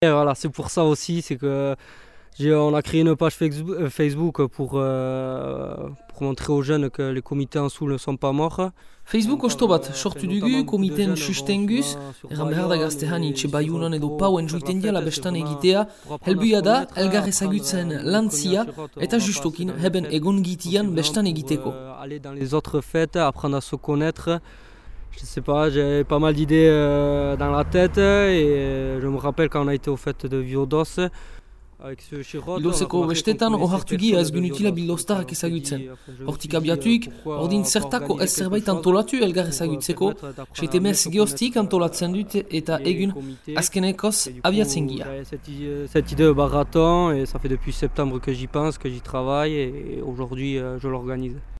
Et voilà, c'est pour ça aussi, c'est que on a créé une page Facebook euh, pour, euh, pour montrer aux jeunes que les comités en dessous ne sont pas morts. Facebook bat sortu dugu komiten sustenguz, erran behar da gaztehan itxe baiunan edo pauen juiten diala bestan egitea, helbuia da elgar ezagutzen lantzia eta justokin heben egon gitian bestan egiteko. Aller dans les autres fêtes, apprendre à se connaître, je sais pas, j'ai pas mal d'idées euh, dans la tête et je me rappelle quand on a été aux fêtes de Viodos, Bildozeko bestetan ohartugi ez gunutila bildoztarrak ezagutzen. Hortik abiatuik, ordin zertako ez zerbait antolatu elgar ezagutzeko, seite mez geostik antolatzen dut eta egun azkenekoz abiatzen gira. Cette idée de marathon, et ça fait depuis septembre que j'y pense, que j'y travaille et aujourd'hui euh, je l'organise.